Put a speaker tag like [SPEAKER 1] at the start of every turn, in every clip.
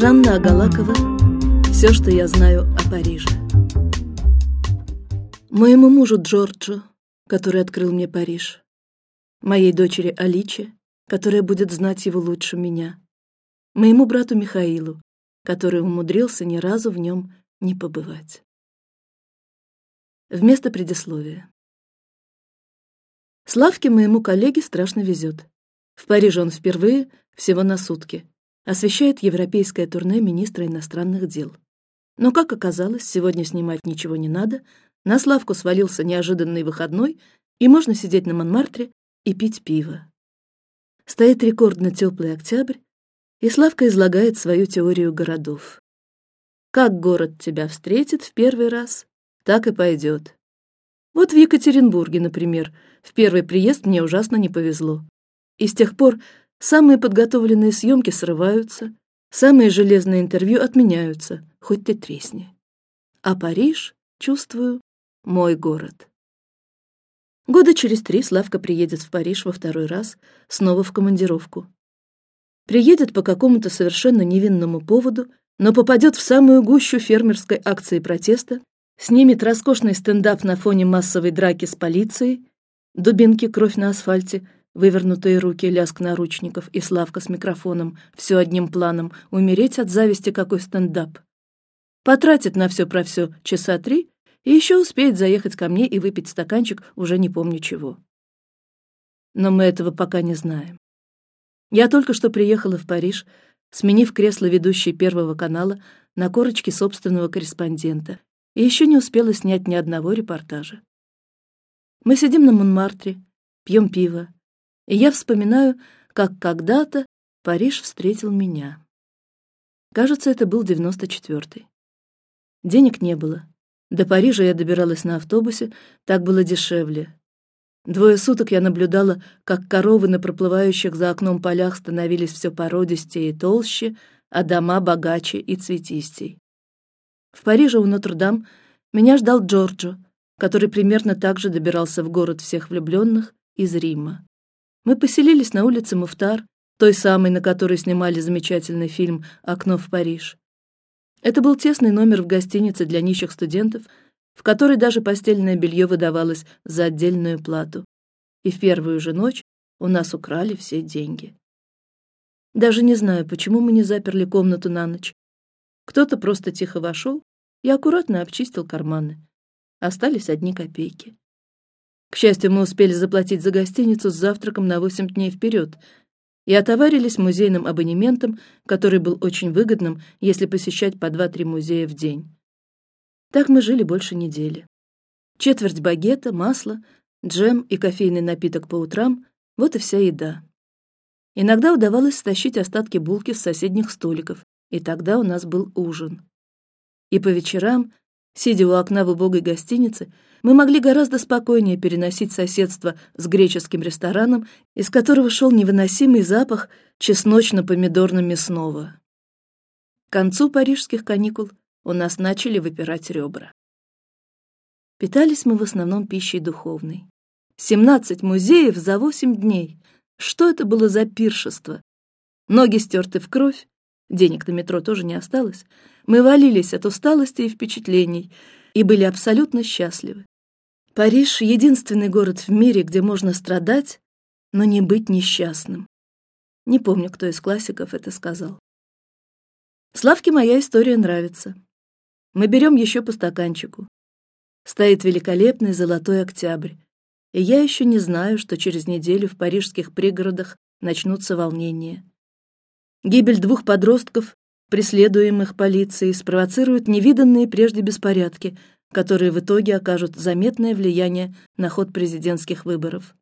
[SPEAKER 1] Жанна Агалакова «Все, что я знаю о Париже». Моему мужу Джорджу, который открыл мне Париж, моей дочери Аличе, которая будет знать его лучше меня, моему брату Михаилу, который умудрился ни разу в нем не побывать. Вместо предисловия. Славке моему коллеге страшно везет. В Париже он впервые, всего на сутки, освещает европейское турне министра иностранных дел. Но как оказалось, сегодня снимать ничего не надо. На Славку свалился неожиданный выходной, и можно сидеть на Монмартре и пить пиво. Стоит рекордно теплый октябрь, и Славка излагает свою теорию городов. Как город тебя встретит в первый раз, так и пойдет. Вот в Екатеринбурге, например, в первый приезд мне ужасно не повезло, и с тех пор самые подготовленные съемки срываются, самые железные интервью отменяются, хоть ты тресни. А Париж, чувствую, мой город. Года через три Славка приедет в Париж во второй раз, снова в командировку. Приедет по какому-то совершенно невинному поводу, но попадет в самую гущу фермерской акции протеста, снимет роскошный стендап на фоне массовой драки с полицией, дубинки, кровь на асфальте, вывернутые руки, лязг наручников и Славка с микрофоном, все одним планом, умереть от зависти какой стендап. Потратит на все про все часа три и еще успеет заехать ко мне и выпить стаканчик уже не помню чего. Но мы этого пока не знаем. Я только что приехала в Париж, сменив кресло ведущей Первого канала на корочке собственного корреспондента и еще не успела снять ни одного репортажа. Мы сидим на Монмартре, пьем пиво, и я вспоминаю, как когда-то Париж встретил меня. Кажется, это был девяносто четвертый. Денег не было. До Парижа я добиралась на автобусе, так было дешевле. Двое суток я наблюдала, как коровы на проплывающих за окном полях становились все породистее и толще, а дома богаче и цветистей. В Париже у Нотр-Дам меня ждал Джорджо, который примерно так же добирался в город всех влюбленных из Рима. Мы поселились на улице Муфтар, той самой, на которой снимали замечательный фильм «Окно в Париж». Это был тесный номер в гостинице для нищих студентов, в которой даже постельное белье выдавалось за отдельную плату. И в первую же ночь у нас украли все деньги. Даже не знаю, почему мы не заперли комнату на ночь. Кто-то просто тихо вошел и аккуратно обчистил карманы. Остались одни копейки. К счастью, мы успели заплатить за гостиницу с завтраком на восемь дней вперед и отоварились музейным абонементом, который был очень выгодным, если посещать по два-три музея в день. Так мы жили больше недели. Четверть багета, масло, джем и кофейный напиток по утрам — вот и вся еда. Иногда удавалось стащить остатки булки с соседних столиков, и тогда у нас был ужин. И по вечерам, сидя у окна в убогой гостинице, мы могли гораздо спокойнее переносить соседство с греческим рестораном, из которого шел невыносимый запах чесночно-помидорно-мясного. К концу парижских каникул у нас начали выпирать ребра. Питались мы в основном пищей духовной. Семнадцать музеев за восемь дней. Что это было за пиршество? Ноги стерты в кровь, денег на метро тоже не осталось, мы валились от усталости и впечатлений и были абсолютно счастливы. Париж — единственный город в мире, где можно страдать, но не быть несчастным. Не помню, кто из классиков это сказал. Славке моя история нравится. Мы берем еще по стаканчику. Стоит великолепный золотой октябрь, и я еще не знаю, что через неделю в парижских пригородах начнутся волнения. Гибель двух подростков, преследуемых полицией, спровоцирует невиданные прежде беспорядки, которые в итоге окажут заметное влияние на ход президентских выборов.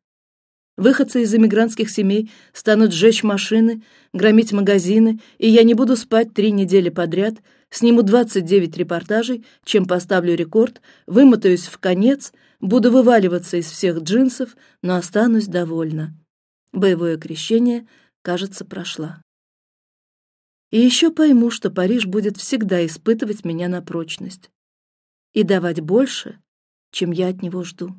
[SPEAKER 1] Выходцы из эмигрантских семей станут сжечь машины, громить магазины, и я не буду спать три недели подряд, сниму 29 репортажей, чем поставлю рекорд, вымотаюсь в конец, буду вываливаться из всех джинсов, но останусь довольна. Боевое крещение, кажется, прошла. И еще пойму, что Париж будет всегда испытывать меня на прочность и давать больше, чем я от него жду.